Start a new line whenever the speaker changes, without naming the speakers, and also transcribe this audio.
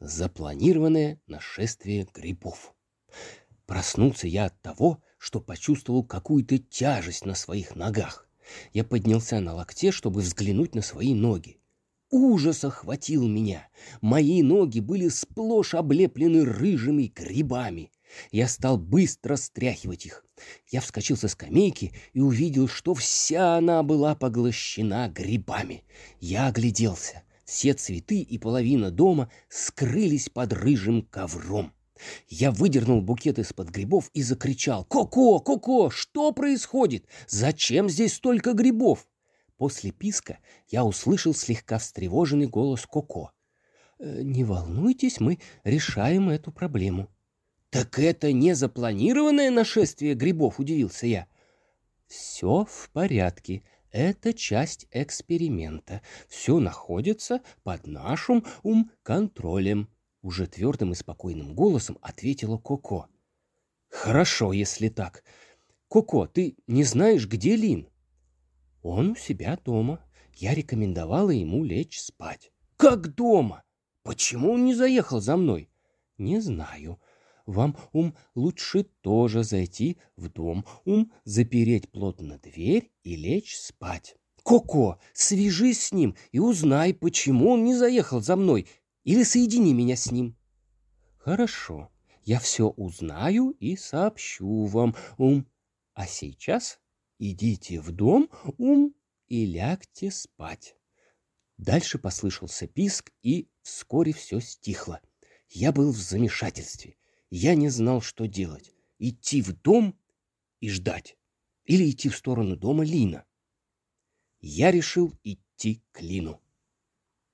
Запланированное нашествие грибов. Проснулся я от того, что почувствовал какую-то тяжесть на своих ногах. Я поднялся на локте, чтобы взглянуть на свои ноги. Ужас охватил меня. Мои ноги были сплошь облеплены рыжими грибами. Я стал быстро стряхивать их. Я вскочил со скамейки и увидел, что вся она была поглощена грибами. Я огляделся. Все цветы и половина дома скрылись под рыжим ковром. Я выдернул букет из-под грибов и закричал «Коко! Коко! Что происходит? Зачем здесь столько грибов?» После писка я услышал слегка встревоженный голос Коко. «Э, «Не волнуйтесь, мы решаем эту проблему». «Так это не запланированное нашествие грибов?» — удивился я. «Все в порядке. Это часть эксперимента. Все находится под нашим ум-контролем», — уже твердым и спокойным голосом ответила Коко. «Хорошо, если так. Коко, ты не знаешь, где Лин?» Он у себя дома. Я рекомендовала ему лечь спать. Как дома? Почему он не заехал за мной? Не знаю. Вам, ум, лучше тоже зайти в дом, ум, запереть плотно дверь и лечь спать. Коко, свяжись с ним и узнай, почему он не заехал за мной, или соедини меня с ним. Хорошо, я все узнаю и сообщу вам, ум. А сейчас идите в дом, ум, и лягте спать. Дальше послышался писк, и вскоре все стихло. Я был в замешательстве. Я не знал, что делать. Идти в дом и ждать. Или идти в сторону дома Лина. Я решил идти к Лину.